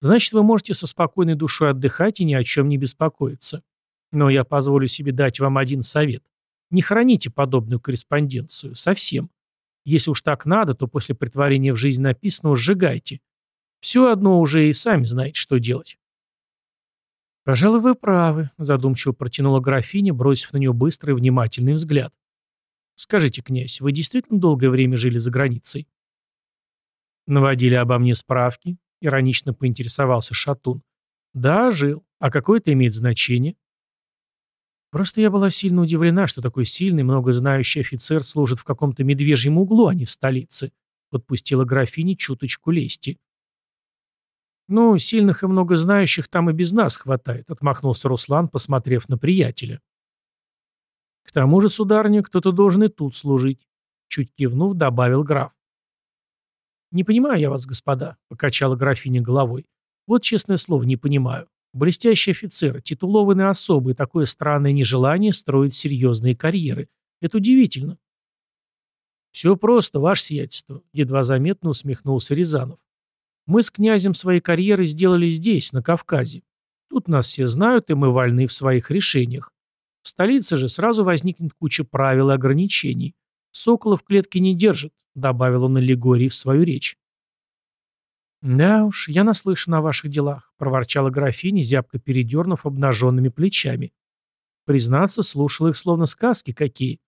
Значит, вы можете со спокойной душой отдыхать и ни о чем не беспокоиться. Но я позволю себе дать вам один совет. Не храните подобную корреспонденцию. Совсем. Если уж так надо, то после притворения в жизнь написанного сжигайте. Все одно уже и сами знаете, что делать. «Пожалуй, вы правы», — задумчиво протянула графиня, бросив на нее быстрый внимательный взгляд. «Скажите, князь, вы действительно долгое время жили за границей?» «Наводили обо мне справки, — иронично поинтересовался Шатун. «Да, жил. А какое это имеет значение?» «Просто я была сильно удивлена, что такой сильный, многознающий офицер служит в каком-то медвежьем углу, а не в столице», — подпустила графине чуточку лести. «Ну, сильных и многознающих там и без нас хватает», — отмахнулся Руслан, посмотрев на приятеля. «К тому же, сударыня, кто-то должен и тут служить», — чуть кивнув, добавил граф. «Не понимаю я вас, господа», — покачала графиня головой. «Вот честное слово, не понимаю. Блестящий офицер, титулованные особы и такое странное нежелание строить серьезные карьеры. Это удивительно». «Все просто, ваше сиятельство», — едва заметно усмехнулся Рязанов. «Мы с князем свои карьеры сделали здесь, на Кавказе. Тут нас все знают, и мы вольны в своих решениях. В столице же сразу возникнет куча правил и ограничений. Сокола в клетке не держит, добавил он аллегории в свою речь. «Да уж, я наслышан о ваших делах», — проворчала графиня, зябко передернув обнаженными плечами. Признаться, слушала их словно сказки какие.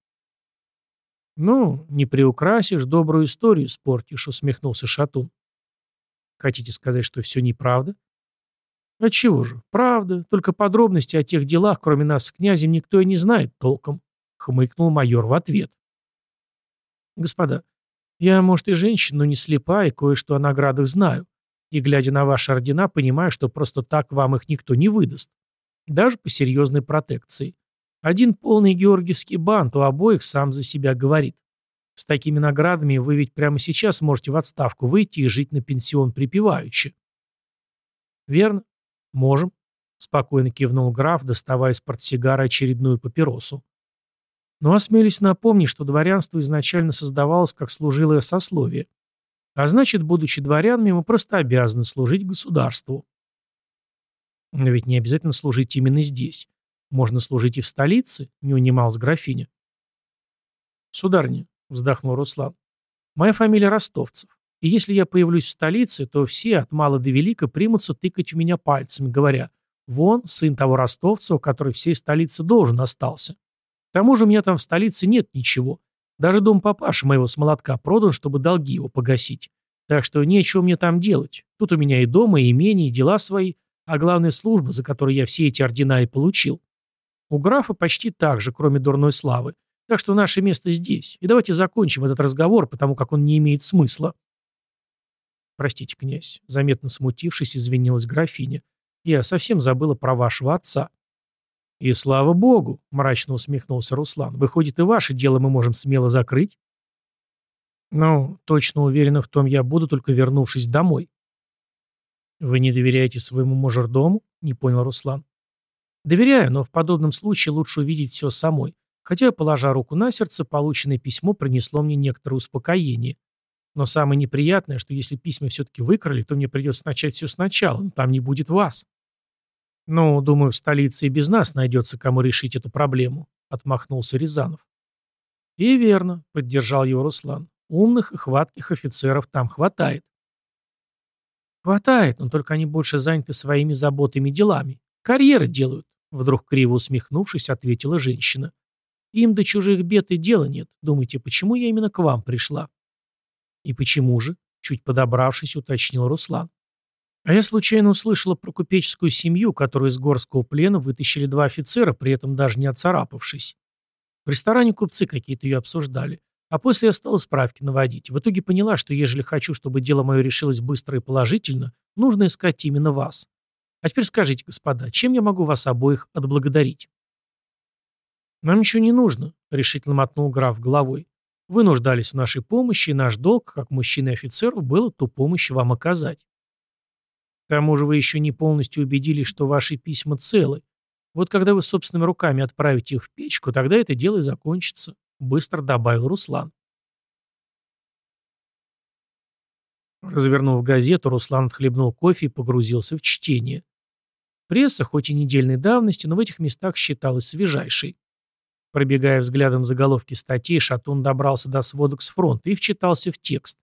«Ну, не приукрасишь, добрую историю испортишь», — усмехнулся Шатун. «Хотите сказать, что все неправда?» «Отчего же? Правда. Только подробности о тех делах, кроме нас с князем, никто и не знает толком», — хмыкнул майор в ответ. «Господа, я, может, и женщина, но не слепая, и кое-что о наградах знаю. И, глядя на ваши ордена, понимаю, что просто так вам их никто не выдаст. Даже по серьезной протекции. Один полный георгиевский бант у обоих сам за себя говорит. С такими наградами вы ведь прямо сейчас можете в отставку выйти и жить на пенсион припеваючи. Верно. Можем. Спокойно кивнул граф, доставая из портсигара очередную папиросу. Но осмелюсь напомнить, что дворянство изначально создавалось как служилое сословие. А значит, будучи дворянами, мы просто обязаны служить государству. Но ведь не обязательно служить именно здесь. Можно служить и в столице, не унималась графиня. Сударня, вздохнул Руслан, моя фамилия Ростовцев. И если я появлюсь в столице, то все, от мала до велика, примутся тыкать в меня пальцами, говоря, вон, сын того Ростовцева, который всей столице должен остался. К тому же у меня там в столице нет ничего. Даже дом папаши моего с молотка продан, чтобы долги его погасить. Так что нечего мне там делать. Тут у меня и дома, и имение, и дела свои, а главная служба, за которую я все эти ордена и получил. У графа почти так же, кроме дурной славы. Так что наше место здесь. И давайте закончим этот разговор, потому как он не имеет смысла. Простите, князь, заметно смутившись, извинилась графиня. Я совсем забыла про вашего отца. И слава богу, мрачно усмехнулся Руслан. Выходит, и ваше дело мы можем смело закрыть? Ну, точно уверена в том я буду, только вернувшись домой. Вы не доверяете своему мажордому? Не понял Руслан. Доверяю, но в подобном случае лучше увидеть все самой. Хотя, положа руку на сердце, полученное письмо принесло мне некоторое успокоение. Но самое неприятное, что если письма все-таки выкрали, то мне придется начать все сначала, но там не будет вас. Ну, думаю, в столице и без нас найдется, кому решить эту проблему, отмахнулся Рязанов. И верно, поддержал его Руслан. Умных и хватких офицеров там хватает. Хватает, но только они больше заняты своими заботами и делами. Карьеры делают, вдруг криво усмехнувшись, ответила женщина. Им до чужих бед и дела нет. Думаете, почему я именно к вам пришла? И почему же? Чуть подобравшись, уточнил Руслан. А я случайно услышала про купеческую семью, которую из горского плена вытащили два офицера, при этом даже не оцарапавшись. В ресторане купцы какие-то ее обсуждали. А после я стала справки наводить. В итоге поняла, что ежели хочу, чтобы дело мое решилось быстро и положительно, нужно искать именно вас. А теперь скажите, господа, чем я могу вас обоих отблагодарить? Нам ничего не нужно, решительно мотнул граф головой. Вы нуждались в нашей помощи, и наш долг, как мужчины и офицеров, было ту помощь вам оказать. К тому же вы еще не полностью убедились, что ваши письма целы. Вот когда вы собственными руками отправите их в печку, тогда это дело и закончится. — быстро добавил Руслан. Развернув газету, Руслан отхлебнул кофе и погрузился в чтение. Пресса, хоть и недельной давности, но в этих местах считалась свежайшей. Пробегая взглядом заголовки статей, Шатун добрался до сводок с фронта и вчитался в текст.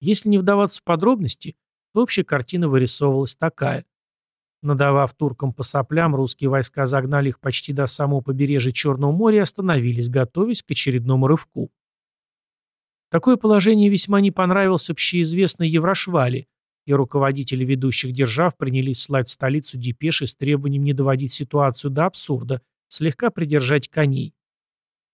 Если не вдаваться в подробности, общая картина вырисовывалась такая. Надавав туркам по соплям, русские войска загнали их почти до самого побережья Черного моря и остановились, готовясь к очередному рывку. Такое положение весьма не понравилось общеизвестной Еврошвали, и руководители ведущих держав принялись слать в столицу депеши с требованием не доводить ситуацию до абсурда, слегка придержать коней.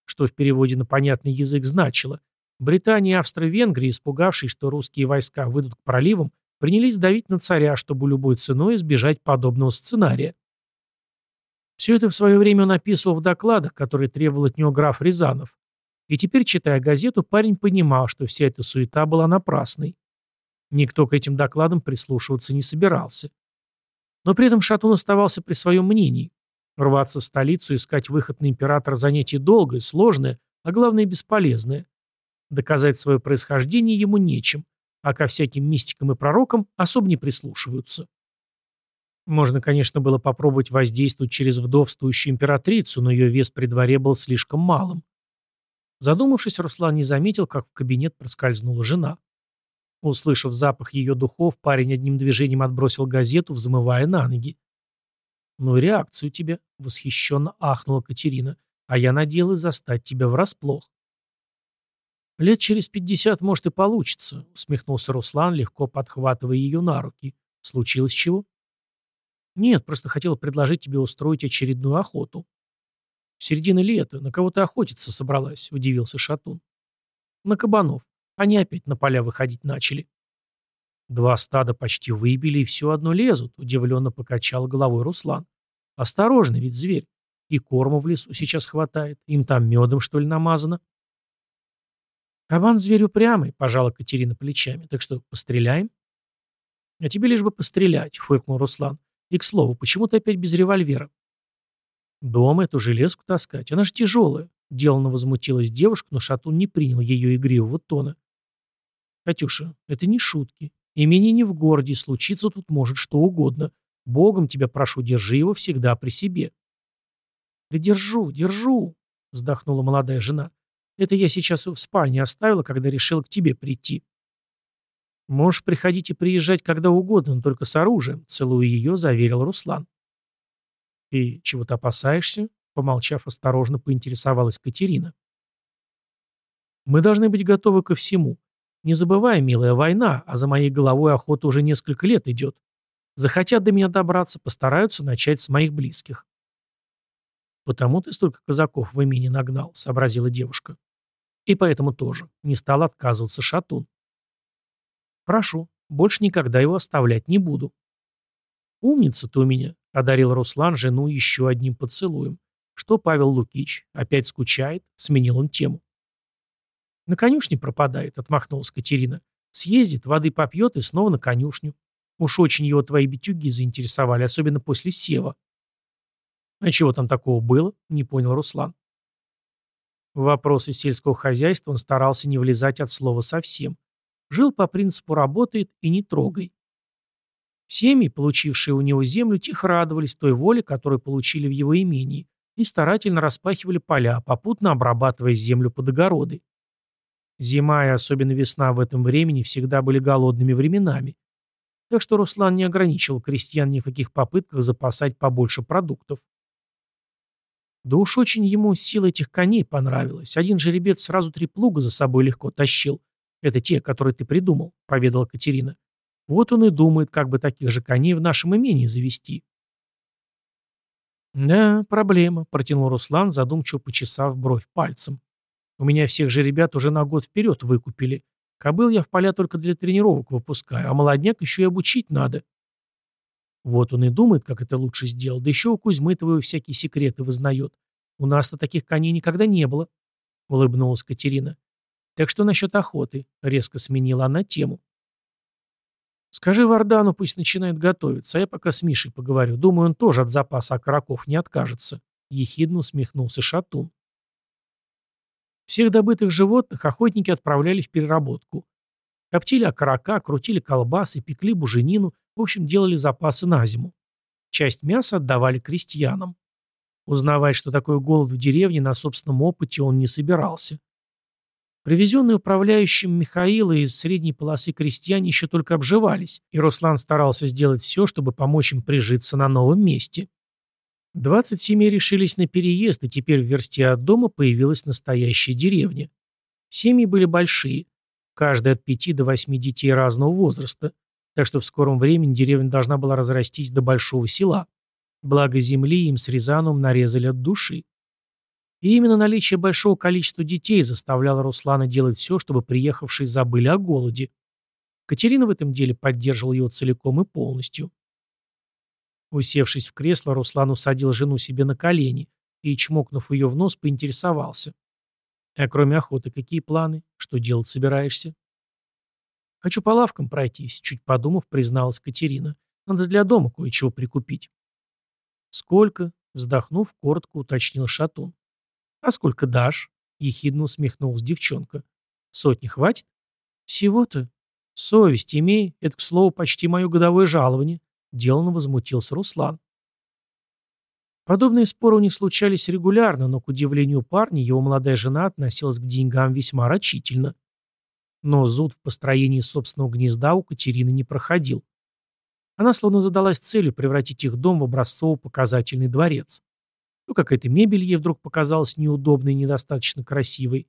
Что в переводе на понятный язык значило. Британия Австро-Венгрия, испугавшись, что русские войска выйдут к проливам, принялись давить на царя, чтобы любой ценой избежать подобного сценария. Все это в свое время он описывал в докладах, которые требовал от него граф Рязанов. И теперь, читая газету, парень понимал, что вся эта суета была напрасной. Никто к этим докладам прислушиваться не собирался. Но при этом Шатун оставался при своем мнении. Рваться в столицу, искать выход на императора занятие долгое, сложное, а главное бесполезное. Доказать свое происхождение ему нечем, а ко всяким мистикам и пророкам особо не прислушиваются. Можно, конечно, было попробовать воздействовать через вдовствующую императрицу, но ее вес при дворе был слишком малым. Задумавшись, Руслан не заметил, как в кабинет проскользнула жена. Услышав запах ее духов, парень одним движением отбросил газету, взмывая на ноги. «Ну, реакция у тебя», — восхищенно ахнула Катерина, «а я надеялась застать тебя врасплох». «Лет через пятьдесят, может, и получится», — усмехнулся Руслан, легко подхватывая ее на руки. «Случилось чего?» «Нет, просто хотел предложить тебе устроить очередную охоту». «Середина лета. На кого ты охотиться собралась?» — удивился Шатун. «На кабанов. Они опять на поля выходить начали». «Два стада почти выбили и все одно лезут», — удивленно покачал головой Руслан. «Осторожно, ведь зверь. И корма в лесу сейчас хватает. Им там медом, что ли, намазано?» «Кабан зверь упрямый», — пожала Катерина плечами. «Так что, постреляем?» «А тебе лишь бы пострелять», — фыркнул Руслан. «И, к слову, почему ты опять без револьвера?» «Дома эту железку таскать, она же тяжелая», — деланно возмутилась девушка, но Шатун не принял ее игривого тона. «Катюша, это не шутки. Имени не в городе, случиться тут может что угодно. Богом тебя прошу, держи его всегда при себе». «Да держу, держу», — вздохнула молодая жена. «Это я сейчас в спальне оставила, когда решила к тебе прийти». «Можешь приходить и приезжать когда угодно, но только с оружием», — целуя ее, заверил Руслан. «Ты чего-то опасаешься?» — помолчав осторожно, поинтересовалась Катерина. «Мы должны быть готовы ко всему. Не забывай, милая, война, а за моей головой охота уже несколько лет идет. Захотят до меня добраться, постараются начать с моих близких». «Потому ты столько казаков в имени нагнал», — сообразила девушка. «И поэтому тоже. Не стал отказываться Шатун». «Прошу, больше никогда его оставлять не буду». «Умница ты у меня», Одарил Руслан жену еще одним поцелуем. Что Павел Лукич? Опять скучает? Сменил он тему. На конюшне пропадает, отмахнулась Катерина. Съездит, воды попьет и снова на конюшню. Уж очень его твои битюги заинтересовали, особенно после сева. А чего там такого было? Не понял Руслан. В вопросы сельского хозяйства он старался не влезать от слова совсем. Жил по принципу «работает и не трогай». Семьи, получившие у него землю, тихо радовались той воле, которую получили в его имении, и старательно распахивали поля, попутно обрабатывая землю под огороды. Зима и особенно весна в этом времени всегда были голодными временами. Так что Руслан не ограничивал крестьян ни в каких попытках запасать побольше продуктов. Да уж очень ему сила этих коней понравилась. Один жеребец сразу три плуга за собой легко тащил. Это те, которые ты придумал, поведала Катерина. Вот он и думает, как бы таких же коней в нашем имении завести. «Да, проблема», — протянул Руслан, задумчиво почесав бровь пальцем. «У меня всех же ребят уже на год вперед выкупили. Кобыл я в поля только для тренировок выпускаю, а молодняк еще и обучить надо». Вот он и думает, как это лучше сделать, да еще у Кузьмы твоего всякие секреты вызнает. У нас-то таких коней никогда не было, — улыбнулась Катерина. Так что насчет охоты? Резко сменила она тему. Скажи Вардану, пусть начинает готовиться, а я пока с Мишей поговорю. Думаю, он тоже от запаса окороков не откажется. Ехидно усмехнулся Шатун. Всех добытых животных охотники отправляли в переработку. Коптили окорока, крутили колбасы, пекли буженину, в общем, делали запасы на зиму. Часть мяса отдавали крестьянам. Узнавать, что такое голод в деревне, на собственном опыте он не собирался. Привезенные управляющим Михаила из средней полосы крестьяне еще только обживались, и Руслан старался сделать все, чтобы помочь им прижиться на новом месте. 27 семей решились на переезд, и теперь в версте от дома появилась настоящая деревня. Семьи были большие, каждая от пяти до восьми детей разного возраста, так что в скором времени деревня должна была разрастись до большого села. Благо земли им с Рязаном нарезали от души. И именно наличие большого количества детей заставляло Руслана делать все, чтобы приехавшие забыли о голоде. Катерина в этом деле поддерживала его целиком и полностью. Усевшись в кресло, Руслан усадил жену себе на колени и, чмокнув ее в нос, поинтересовался. «А кроме охоты, какие планы? Что делать собираешься?» «Хочу по лавкам пройтись», — чуть подумав, призналась Катерина. «Надо для дома кое-чего прикупить». «Сколько?» — вздохнув, коротко уточнил Шатун. «А сколько дашь?» — ехидно усмехнулась девчонка. «Сотни хватит?» «Всего-то. Совесть имей. Это, к слову, почти мое годовое жалование», деланно возмутился Руслан. Подобные споры у них случались регулярно, но, к удивлению парня, его молодая жена относилась к деньгам весьма рачительно. Но зуд в построении собственного гнезда у Катерины не проходил. Она словно задалась целью превратить их дом в образцово-показательный дворец. То какая-то мебель ей вдруг показалась неудобной и недостаточно красивой,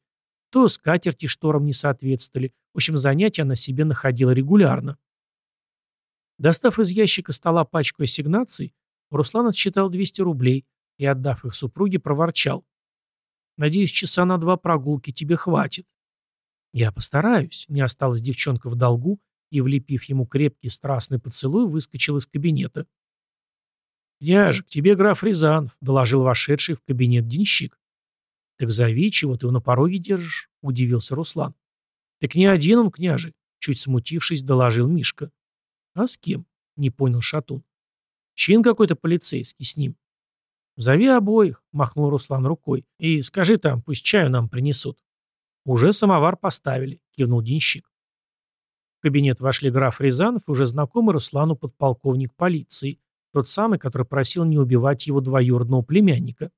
то скатерти шторам не соответствовали. В общем, занятия она себе находила регулярно. Достав из ящика стола пачку ассигнаций, Руслан отсчитал 200 рублей и, отдав их супруге, проворчал. «Надеюсь, часа на два прогулки тебе хватит». «Я постараюсь», — не осталась девчонка в долгу, и, влепив ему крепкий страстный поцелуй, выскочил из кабинета. «Княжик, тебе граф Рязанов», — доложил вошедший в кабинет денщик. «Так зови, чего ты его на пороге держишь?» — удивился Руслан. «Так не один он, княже», — чуть смутившись, доложил Мишка. «А с кем?» — не понял Шатун. «Чин какой-то полицейский с ним». «Зови обоих», — махнул Руслан рукой. «И скажи там, пусть чаю нам принесут». «Уже самовар поставили», — кивнул денщик. В кабинет вошли граф Рязанов и уже знакомый Руслану подполковник полиции, тот самый, который просил не убивать его двоюродного племянника.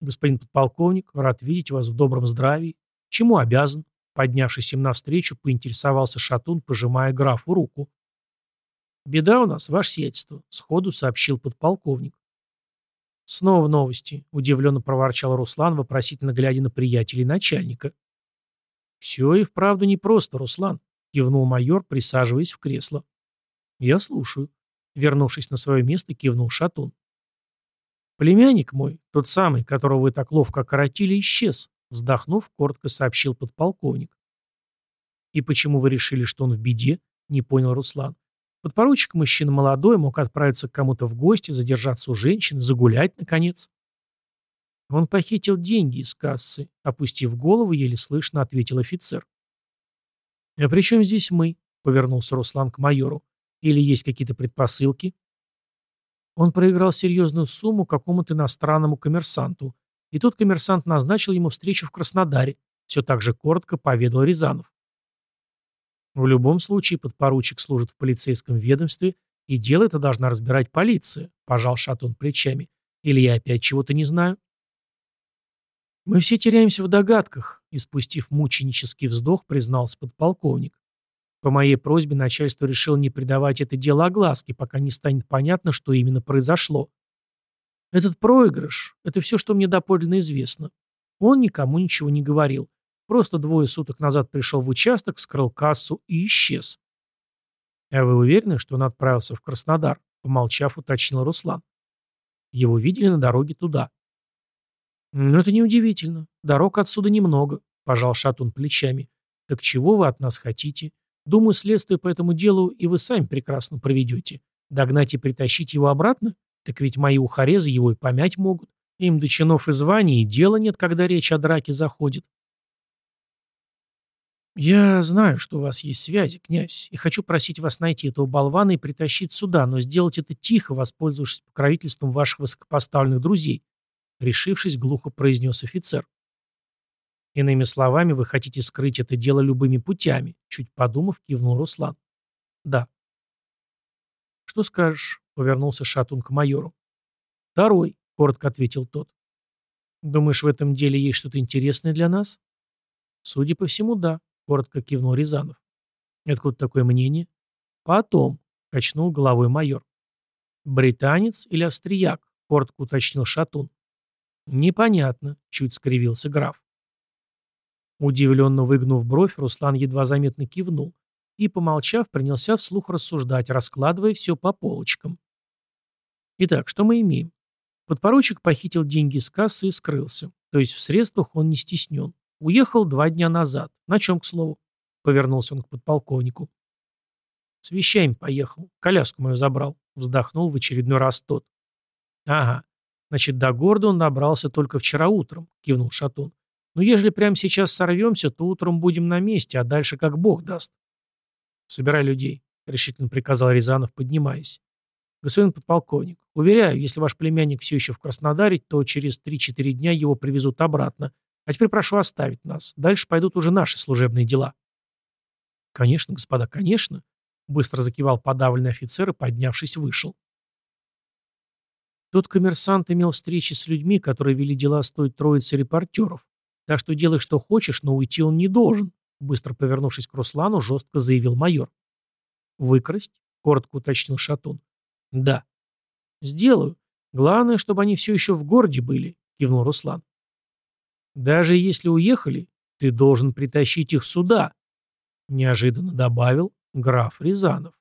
«Господин подполковник, рад видеть вас в добром здравии. Чему обязан?» Поднявшись им навстречу, поинтересовался Шатун, пожимая графу руку. «Беда у нас, ваше сиятельство», — сходу сообщил подполковник. «Снова новости», — удивленно проворчал Руслан, вопросительно глядя на приятелей начальника. «Все и вправду непросто, Руслан», — кивнул майор, присаживаясь в кресло. «Я слушаю», — вернувшись на свое место, кивнул Шатун. «Племянник мой, тот самый, которого вы так ловко окоротили, исчез», — вздохнув, коротко сообщил подполковник. «И почему вы решили, что он в беде?» — не понял Руслан. Подпоручик мужчина молодой, мог отправиться к кому-то в гости, задержаться у женщины, загулять, наконец. Он похитил деньги из кассы, опустив голову, еле слышно ответил офицер. «А при чем здесь мы?» — повернулся Руслан к майору. «Или есть какие-то предпосылки?» Он проиграл серьезную сумму какому-то иностранному коммерсанту, и тот коммерсант назначил ему встречу в Краснодаре, все так же коротко поведал Рязанов. В любом случае подпоручик служит в полицейском ведомстве, и дело это должна разбирать полиция, пожал Шатун плечами. Или я опять чего-то не знаю? Мы все теряемся в догадках, и спустив мученический вздох, признался подполковник. По моей просьбе начальство решило не придавать это дело огласке, пока не станет понятно, что именно произошло. Этот проигрыш — это все, что мне доподлинно известно. Он никому ничего не говорил. Просто двое суток назад пришел в участок, вскрыл кассу и исчез. «А вы уверены, что он отправился в Краснодар?» Помолчав, уточнил Руслан. Его видели на дороге туда. «Ну, это неудивительно. Дорог отсюда немного», — пожал Шатун плечами. «Так чего вы от нас хотите? Думаю, следствие по этому делу и вы сами прекрасно проведете. Догнать и притащить его обратно? Так ведь мои ухарезы его и помять могут. Им до чинов и званий и дела нет, когда речь о драке заходит. «Я знаю, что у вас есть связи, князь, и хочу просить вас найти этого болвана и притащить сюда, но сделать это тихо, воспользовавшись покровительством ваших высокопоставленных друзей», решившись, глухо произнес офицер. «Иными словами, вы хотите скрыть это дело любыми путями», чуть подумав, кивнул Руслан. «Да». «Что скажешь?» — повернулся Шатун к майору. «Второй», — коротко ответил тот. «Думаешь, в этом деле есть что-то интересное для нас?» «Судя по всему, да», — коротко кивнул Рязанов. «Откуда такое мнение?» «Потом», — качнул головой майор. «Британец или австрияк?» — коротко уточнил Шатун. «Непонятно», — чуть скривился граф. Удивленно выгнув бровь, Руслан едва заметно кивнул и, помолчав, принялся вслух рассуждать, раскладывая все по полочкам. Итак, что мы имеем? Подпоручик похитил деньги из кассы и скрылся, то есть в средствах он не стеснен. Уехал два дня назад. На чем, к слову? Повернулся он к подполковнику. С вещами поехал. Коляску мою забрал. Вздохнул в очередной раз тот. Ага. Значит, до города он набрался только вчера утром, кивнул Шатун. Но ежели прямо сейчас сорвемся, то утром будем на месте, а дальше как бог даст. Собирай людей, решительно приказал Рязанов, поднимаясь. Господин подполковник, уверяю, если ваш племянник все еще в Краснодаре, то через 3-4 дня его привезут обратно, а теперь прошу оставить нас. Дальше пойдут уже наши служебные дела. Конечно, господа, конечно. Быстро закивал подавленный офицер и, поднявшись, вышел. Тот коммерсант имел встречи с людьми, которые вели дела с той троицей репортеров. Так что делай, что хочешь, но уйти он не должен, быстро повернувшись к Руслану, жестко заявил майор. «Выкрасть?» — коротко уточнил Шатун. «Да». «Сделаю. Главное, чтобы они все еще в городе были», — кивнул Руслан. «Даже если уехали, ты должен притащить их сюда», — неожиданно добавил граф Рязанов.